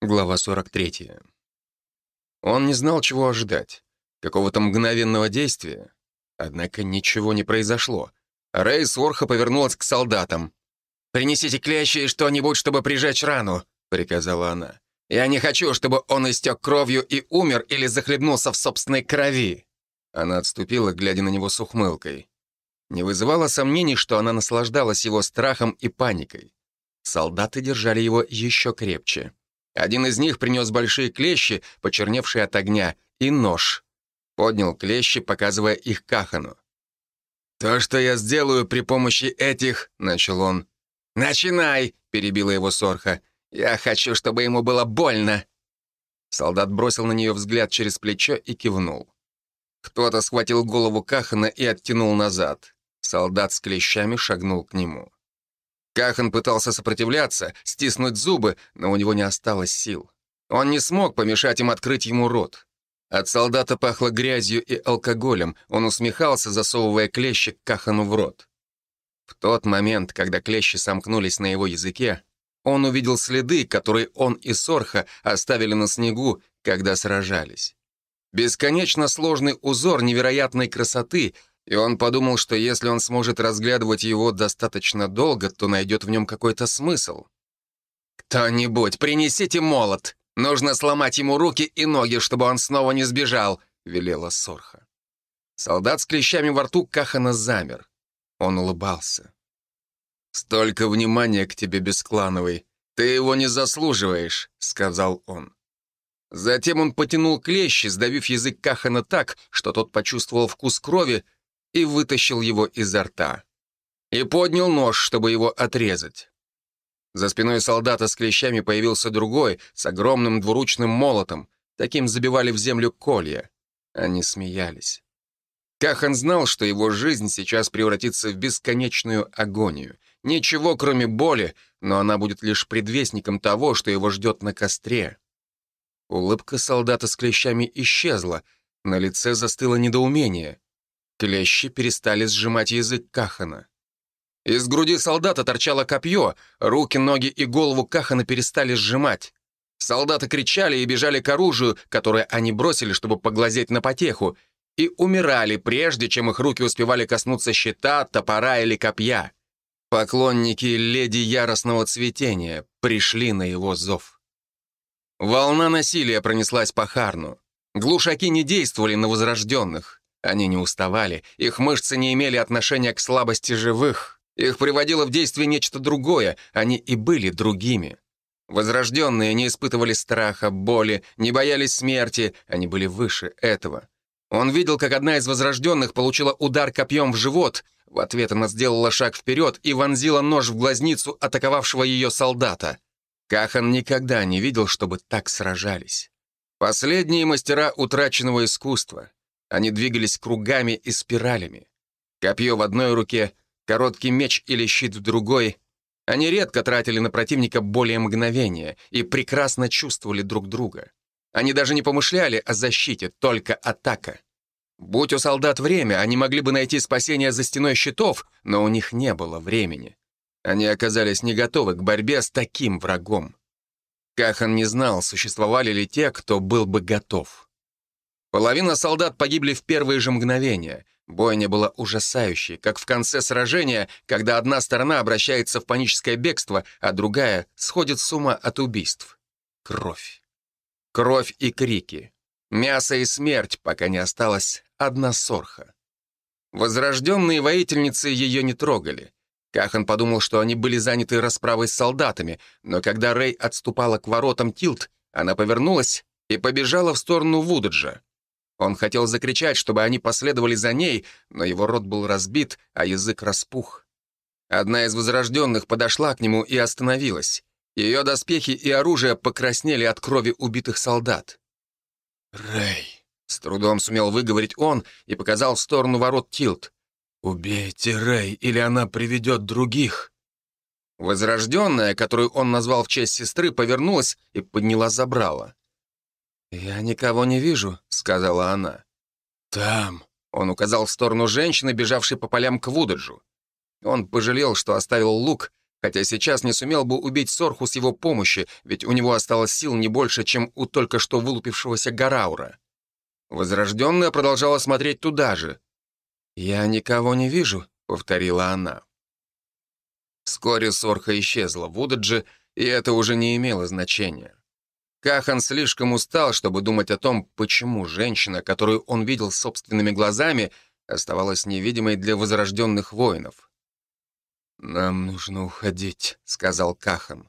Глава 43. Он не знал, чего ожидать. Какого-то мгновенного действия. Однако ничего не произошло. Рэй Сорха повернулась к солдатам. «Принесите клещи и что-нибудь, чтобы прижечь рану», — приказала она. «Я не хочу, чтобы он истек кровью и умер или захлебнулся в собственной крови». Она отступила, глядя на него с ухмылкой. Не вызывало сомнений, что она наслаждалась его страхом и паникой. Солдаты держали его еще крепче. Один из них принес большие клещи, почерневшие от огня, и нож. Поднял клещи, показывая их Кахану. «То, что я сделаю при помощи этих...» — начал он. «Начинай!» — перебила его Сорха. «Я хочу, чтобы ему было больно!» Солдат бросил на нее взгляд через плечо и кивнул. Кто-то схватил голову Кахана и оттянул назад. Солдат с клещами шагнул к нему. Кахан пытался сопротивляться, стиснуть зубы, но у него не осталось сил. Он не смог помешать им открыть ему рот. От солдата пахло грязью и алкоголем, он усмехался, засовывая клещи Кахану в рот. В тот момент, когда клещи сомкнулись на его языке, он увидел следы, которые он и Сорха оставили на снегу, когда сражались. Бесконечно сложный узор невероятной красоты, и он подумал, что если он сможет разглядывать его достаточно долго, то найдет в нем какой-то смысл. «Кто-нибудь, принесите молот! Нужно сломать ему руки и ноги, чтобы он снова не сбежал», — велела Сорха. Солдат с клещами во рту Кахана замер. Он улыбался. «Столько внимания к тебе, Бесклановый. Ты его не заслуживаешь», — сказал он. Затем он потянул клещи, сдавив язык Кахана так, что тот почувствовал вкус крови, и вытащил его изо рта. И поднял нож, чтобы его отрезать. За спиной солдата с клещами появился другой, с огромным двуручным молотом. Таким забивали в землю колья. Они смеялись. Кахан знал, что его жизнь сейчас превратится в бесконечную агонию. Ничего, кроме боли, но она будет лишь предвестником того, что его ждет на костре. Улыбка солдата с клещами исчезла, на лице застыло недоумение. Клещи перестали сжимать язык Кахана. Из груди солдата торчало копье, руки, ноги и голову Кахана перестали сжимать. Солдаты кричали и бежали к оружию, которое они бросили, чтобы поглазеть на потеху, и умирали, прежде чем их руки успевали коснуться щита, топора или копья. Поклонники леди яростного цветения пришли на его зов. Волна насилия пронеслась по Харну. Глушаки не действовали на возрожденных. Они не уставали, их мышцы не имели отношения к слабости живых. Их приводило в действие нечто другое, они и были другими. Возрожденные не испытывали страха, боли, не боялись смерти, они были выше этого. Он видел, как одна из возрожденных получила удар копьем в живот, в ответ она сделала шаг вперед и вонзила нож в глазницу атаковавшего ее солдата. Кахан никогда не видел, чтобы так сражались. Последние мастера утраченного искусства. Они двигались кругами и спиралями. Копье в одной руке, короткий меч или щит в другой. Они редко тратили на противника более мгновения и прекрасно чувствовали друг друга. Они даже не помышляли о защите, только атака. Будь у солдат время, они могли бы найти спасение за стеной щитов, но у них не было времени. Они оказались не готовы к борьбе с таким врагом. Кахан не знал, существовали ли те, кто был бы готов. Половина солдат погибли в первые же мгновения. Бойня была ужасающей, как в конце сражения, когда одна сторона обращается в паническое бегство, а другая сходит с ума от убийств. Кровь. Кровь и крики. Мясо и смерть, пока не осталась одна сорха. Возрожденные воительницы ее не трогали. Кахан подумал, что они были заняты расправой с солдатами, но когда Рэй отступала к воротам Тилт, она повернулась и побежала в сторону Вудаджа. Он хотел закричать, чтобы они последовали за ней, но его рот был разбит, а язык распух. Одна из возрожденных подошла к нему и остановилась. Ее доспехи и оружие покраснели от крови убитых солдат. «Рэй!» — с трудом сумел выговорить он и показал в сторону ворот Тилт. «Убейте Рэй, или она приведет других!» Возрожденная, которую он назвал в честь сестры, повернулась и подняла забрала. «Я никого не вижу», — сказала она. «Там», — он указал в сторону женщины, бежавшей по полям к Вудаджу. Он пожалел, что оставил лук, хотя сейчас не сумел бы убить Сорху с его помощи, ведь у него осталось сил не больше, чем у только что вылупившегося Гараура. Возрожденная продолжала смотреть туда же. «Я никого не вижу», — повторила она. Вскоре Сорха исчезла в Удадже, и это уже не имело значения. Кахан слишком устал, чтобы думать о том, почему женщина, которую он видел собственными глазами, оставалась невидимой для возрожденных воинов. «Нам нужно уходить», — сказал Кахан.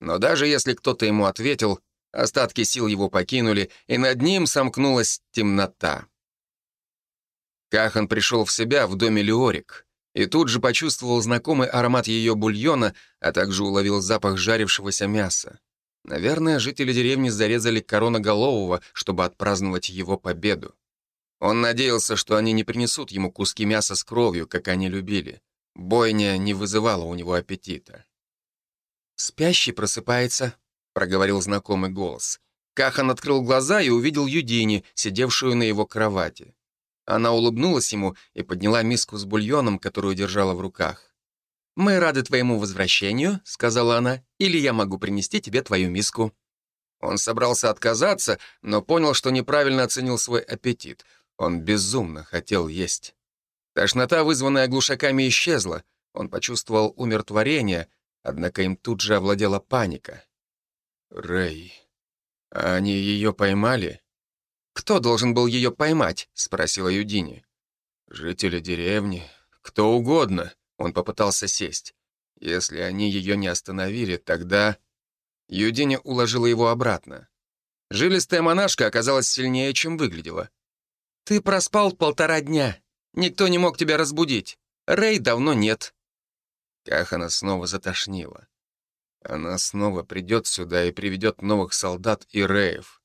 Но даже если кто-то ему ответил, остатки сил его покинули, и над ним сомкнулась темнота. Кахан пришел в себя в доме Леорик и тут же почувствовал знакомый аромат ее бульона, а также уловил запах жарившегося мяса. Наверное, жители деревни зарезали короноголового, чтобы отпраздновать его победу. Он надеялся, что они не принесут ему куски мяса с кровью, как они любили. Бойня не вызывала у него аппетита. «Спящий просыпается», — проговорил знакомый голос. Кахан открыл глаза и увидел Юдини, сидевшую на его кровати. Она улыбнулась ему и подняла миску с бульоном, которую держала в руках. «Мы рады твоему возвращению», — сказала она, «или я могу принести тебе твою миску». Он собрался отказаться, но понял, что неправильно оценил свой аппетит. Он безумно хотел есть. Тошнота, вызванная глушаками, исчезла. Он почувствовал умиротворение, однако им тут же овладела паника. «Рэй, они ее поймали?» «Кто должен был ее поймать?» — спросила Юдини. «Жители деревни, кто угодно», он попытался сесть. Если они ее не остановили, тогда... Юдиня уложила его обратно. Жилистая монашка оказалась сильнее, чем выглядела. «Ты проспал полтора дня. Никто не мог тебя разбудить. Рэй давно нет». Кахана снова затошнила. Она снова придет сюда и приведет новых солдат и Рэев.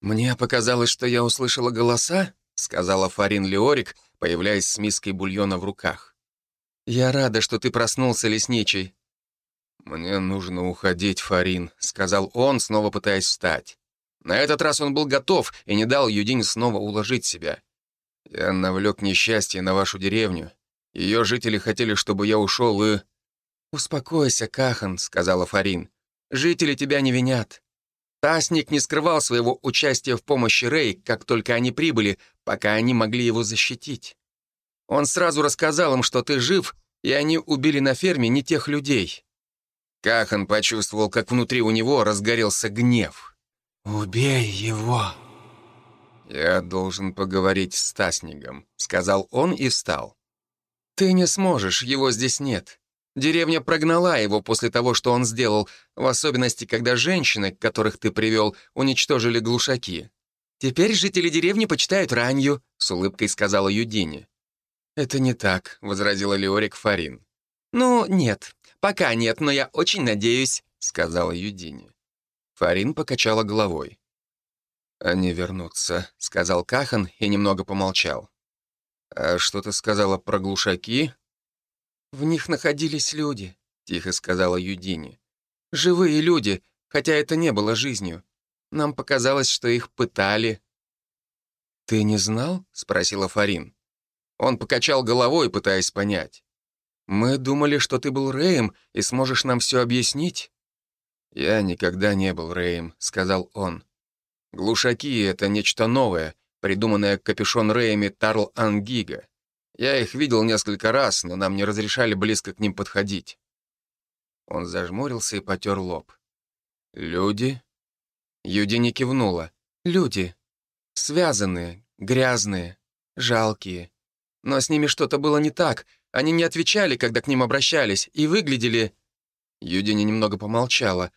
«Мне показалось, что я услышала голоса», — сказала Фарин Леорик, появляясь с миской бульона в руках. «Я рада, что ты проснулся, лесничий». «Мне нужно уходить, Фарин», — сказал он, снова пытаясь встать. На этот раз он был готов и не дал Юдине снова уложить себя. «Я навлек несчастье на вашу деревню. Ее жители хотели, чтобы я ушел и...» «Успокойся, Кахан», — сказала Фарин. «Жители тебя не винят. Тасник не скрывал своего участия в помощи Рэй, как только они прибыли, пока они могли его защитить. Он сразу рассказал им, что ты жив, и они убили на ферме не тех людей». Кахан почувствовал, как внутри у него разгорелся гнев. «Убей его!» «Я должен поговорить с Таснигом», — сказал он и встал. «Ты не сможешь, его здесь нет. Деревня прогнала его после того, что он сделал, в особенности, когда женщины, которых ты привел, уничтожили глушаки. Теперь жители деревни почитают ранью», — с улыбкой сказала Юдине. «Это не так», — возразила Леорик Фарин. «Ну, нет, пока нет, но я очень надеюсь», — сказала Юдине. Фарин покачала головой. «Они вернутся», — сказал Кахан и немного помолчал. «А что ты сказала про глушаки?» «В них находились люди», — тихо сказала Юдине. «Живые люди, хотя это не было жизнью. Нам показалось, что их пытали». «Ты не знал?» — спросила Фарин. Он покачал головой, пытаясь понять. «Мы думали, что ты был Рэем и сможешь нам все объяснить». «Я никогда не был Рэем», — сказал он. «Глушаки — это нечто новое, придуманное капюшон Рэями Тарл Ангига. Я их видел несколько раз, но нам не разрешали близко к ним подходить». Он зажмурился и потер лоб. «Люди?» Юди не кивнула. «Люди. Связанные, грязные, жалкие. Но с ними что-то было не так. Они не отвечали, когда к ним обращались, и выглядели...» Юдини немного помолчала.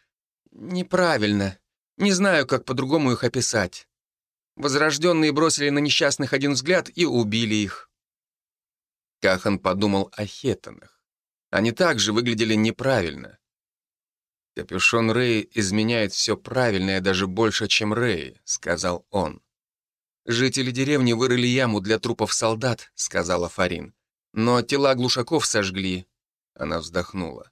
«Неправильно. Не знаю, как по-другому их описать. Возрожденные бросили на несчастных один взгляд и убили их». Кахан подумал о хетанах. Они также выглядели неправильно. «Капюшон Рэи изменяет все правильное даже больше, чем Рэи», — сказал он. «Жители деревни вырыли яму для трупов солдат», — сказала Фарин. «Но тела глушаков сожгли». Она вздохнула.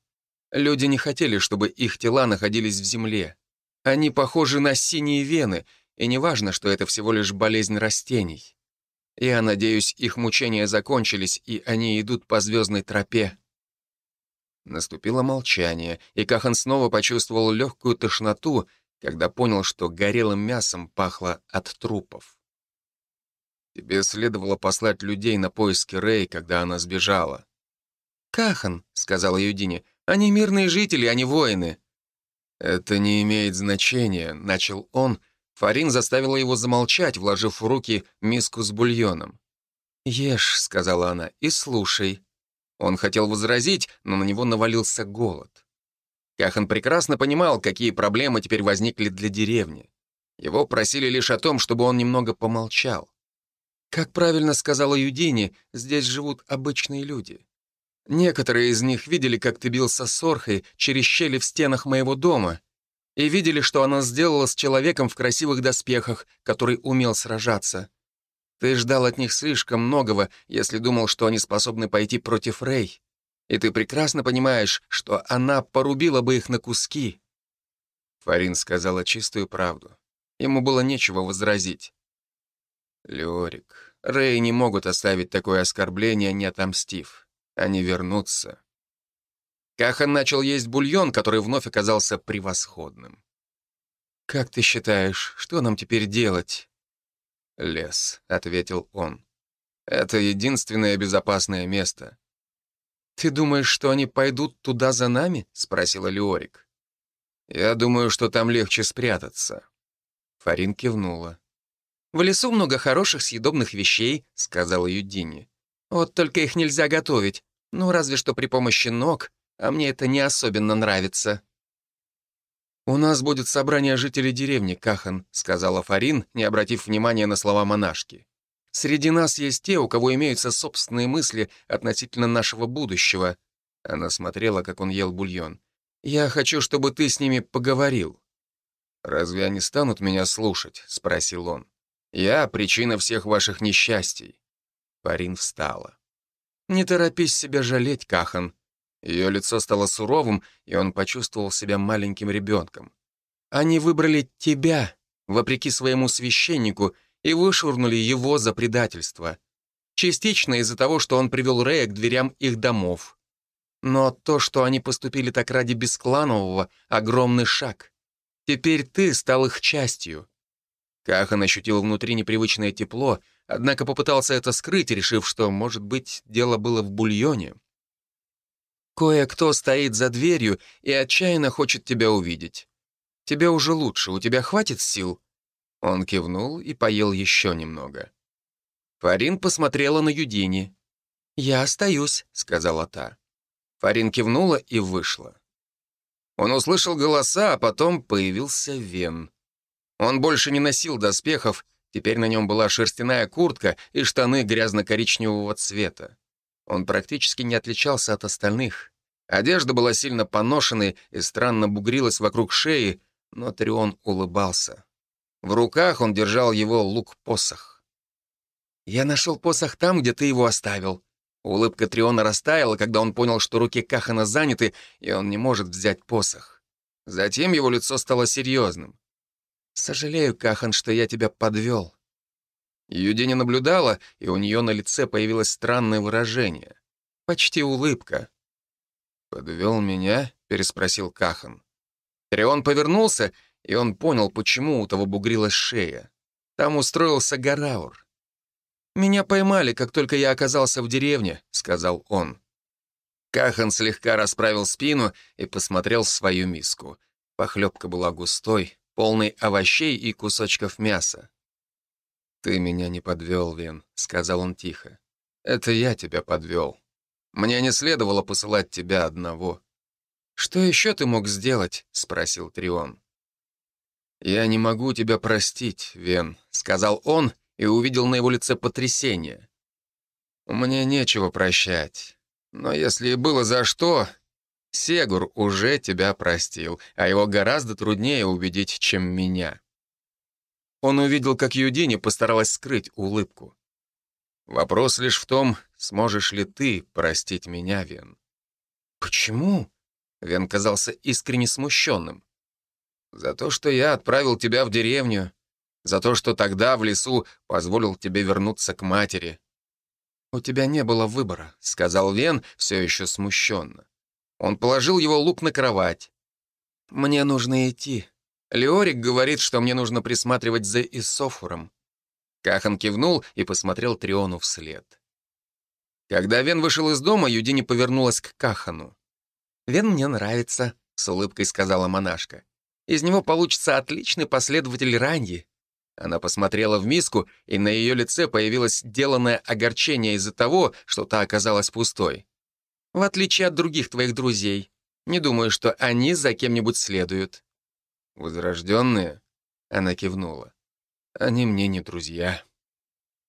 «Люди не хотели, чтобы их тела находились в земле. Они похожи на синие вены, и неважно, что это всего лишь болезнь растений. Я надеюсь, их мучения закончились, и они идут по звездной тропе». Наступило молчание, и Кахан снова почувствовал легкую тошноту, когда понял, что горелым мясом пахло от трупов. Тебе следовало послать людей на поиски Рэй, когда она сбежала. «Кахан», — сказала Юдине, — «они мирные жители, а не воины». «Это не имеет значения», — начал он. Фарин заставила его замолчать, вложив в руки миску с бульоном. «Ешь», — сказала она, — «и слушай». Он хотел возразить, но на него навалился голод. Кахан прекрасно понимал, какие проблемы теперь возникли для деревни. Его просили лишь о том, чтобы он немного помолчал. Как правильно сказала Юдини, здесь живут обычные люди. Некоторые из них видели, как ты бился с Орхой через щели в стенах моего дома, и видели, что она сделала с человеком в красивых доспехах, который умел сражаться. Ты ждал от них слишком многого, если думал, что они способны пойти против Рэй. И ты прекрасно понимаешь, что она порубила бы их на куски». Фарин сказала чистую правду. Ему было нечего возразить. «Леорик, Рэй не могут оставить такое оскорбление, не отомстив. Они вернутся». Кахан начал есть бульон, который вновь оказался превосходным. «Как ты считаешь, что нам теперь делать?» «Лес», — ответил он. «Это единственное безопасное место». «Ты думаешь, что они пойдут туда за нами?» — спросила Леорик. «Я думаю, что там легче спрятаться». Фарин кивнула. «В лесу много хороших съедобных вещей», — сказала Юдини. «Вот только их нельзя готовить, ну, разве что при помощи ног, а мне это не особенно нравится». «У нас будет собрание жителей деревни, Кахан», — сказала Фарин, не обратив внимания на слова монашки. «Среди нас есть те, у кого имеются собственные мысли относительно нашего будущего». Она смотрела, как он ел бульон. «Я хочу, чтобы ты с ними поговорил». «Разве они станут меня слушать?» — спросил он. «Я — причина всех ваших несчастий». Фарин встала. «Не торопись себя жалеть, Кахан. Ее лицо стало суровым, и он почувствовал себя маленьким ребенком. «Они выбрали тебя, вопреки своему священнику, и вышвырнули его за предательство. Частично из-за того, что он привел Рея к дверям их домов. Но то, что они поступили так ради Бескланового, — огромный шаг. Теперь ты стал их частью». Кахан ощутил внутри непривычное тепло, однако попытался это скрыть, решив, что, может быть, дело было в бульоне. Кое-кто стоит за дверью и отчаянно хочет тебя увидеть. Тебе уже лучше, у тебя хватит сил?» Он кивнул и поел еще немного. Фарин посмотрела на Юдини. «Я остаюсь», — сказала та. Фарин кивнула и вышла. Он услышал голоса, а потом появился Вен. Он больше не носил доспехов, теперь на нем была шерстяная куртка и штаны грязно-коричневого цвета. Он практически не отличался от остальных. Одежда была сильно поношенной и странно бугрилась вокруг шеи, но Трион улыбался. В руках он держал его лук-посох. «Я нашел посох там, где ты его оставил». Улыбка Триона растаяла, когда он понял, что руки Кахана заняты, и он не может взять посох. Затем его лицо стало серьезным. «Сожалею, Кахан, что я тебя подвел». Юди не наблюдала, и у нее на лице появилось странное выражение. Почти улыбка. «Подвел меня?» — переспросил Кахан. Трион повернулся, и он понял, почему у того бугрилась шея. Там устроился Гараур. «Меня поймали, как только я оказался в деревне», — сказал он. Кахан слегка расправил спину и посмотрел в свою миску. Похлебка была густой, полной овощей и кусочков мяса. «Ты меня не подвел, Вен», — сказал он тихо. «Это я тебя подвел. Мне не следовало посылать тебя одного». «Что еще ты мог сделать?» — спросил Трион. «Я не могу тебя простить, Вен», — сказал он и увидел на его лице потрясение. «Мне нечего прощать. Но если и было за что, Сегур уже тебя простил, а его гораздо труднее убедить, чем меня». Он увидел, как Юдини постаралась скрыть улыбку. «Вопрос лишь в том, сможешь ли ты простить меня, Вен». «Почему?» — Вен казался искренне смущенным. «За то, что я отправил тебя в деревню, за то, что тогда в лесу позволил тебе вернуться к матери». «У тебя не было выбора», — сказал Вен все еще смущенно. Он положил его лук на кровать. «Мне нужно идти. Леорик говорит, что мне нужно присматривать за Исофором». Кахан кивнул и посмотрел Триону вслед. Когда Вен вышел из дома, Юдини повернулась к Кахану. «Вен мне нравится», — с улыбкой сказала монашка. «Из него получится отличный последователь раньи». Она посмотрела в миску, и на ее лице появилось деланное огорчение из-за того, что та оказалась пустой. «В отличие от других твоих друзей, не думаю, что они за кем-нибудь следуют». «Возрожденные?» — она кивнула. «Они мне не друзья».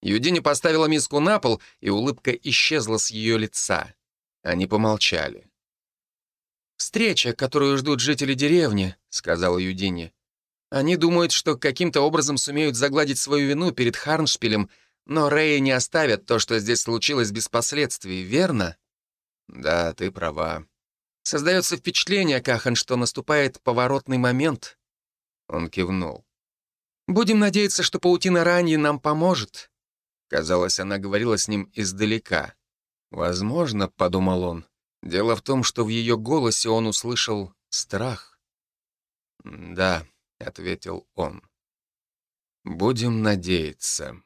Юдини поставила миску на пол, и улыбка исчезла с ее лица. Они помолчали. «Встреча, которую ждут жители деревни», — сказала Юдини. «Они думают, что каким-то образом сумеют загладить свою вину перед Харншпилем, но Рэя не оставят то, что здесь случилось без последствий, верно?» «Да, ты права». «Создается впечатление, Кахан, что наступает поворотный момент». Он кивнул. «Будем надеяться, что паутина ранее нам поможет». Казалось, она говорила с ним издалека. «Возможно», — подумал он, Дело в том, что в ее голосе он услышал страх. «Да», — ответил он. «Будем надеяться».